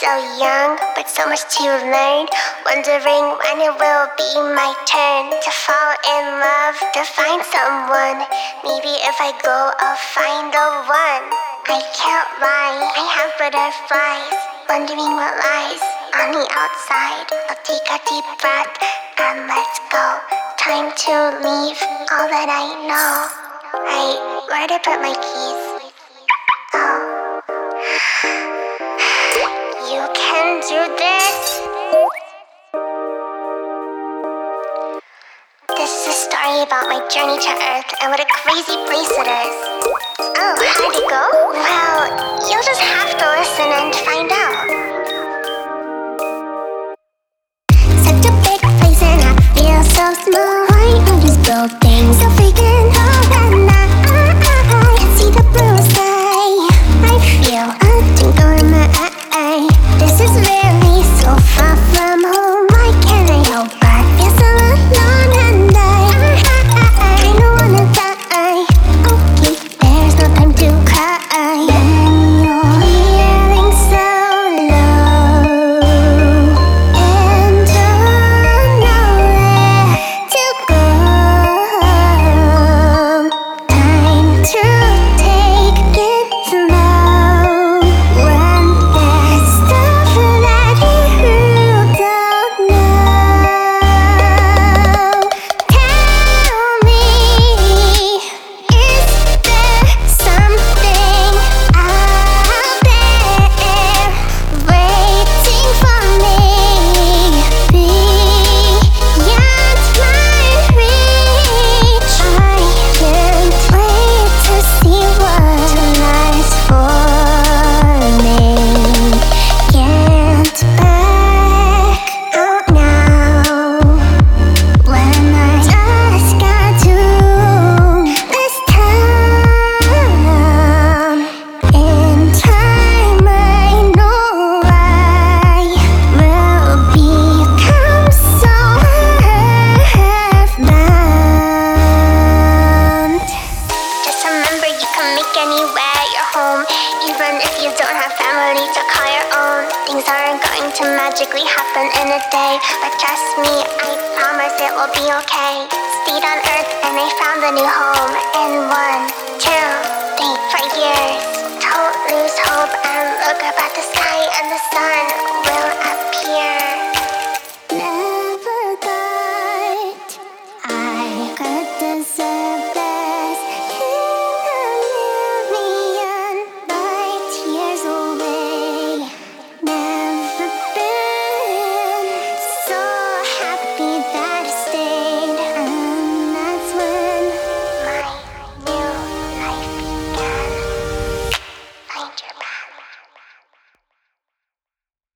so young, but so much to learn. Wondering when it will be my turn to fall in love, to find someone. Maybe if I go, I'll find the one. I can't lie, I have butterflies, wondering what lies on the outside. I'll take a deep breath and let's go. Time to leave all that I know. I where'd I put my keys? This. This is a story about my journey to Earth and what a crazy place it is. Oh, how'd it go? Well, if you don't have family to call your own. Things aren't going to magically happen in a day, but trust me, I promise it will be okay. Stayed on Earth and I found a new home in one, two, three, for years. Don't lose hope and look up at the sky and the sun.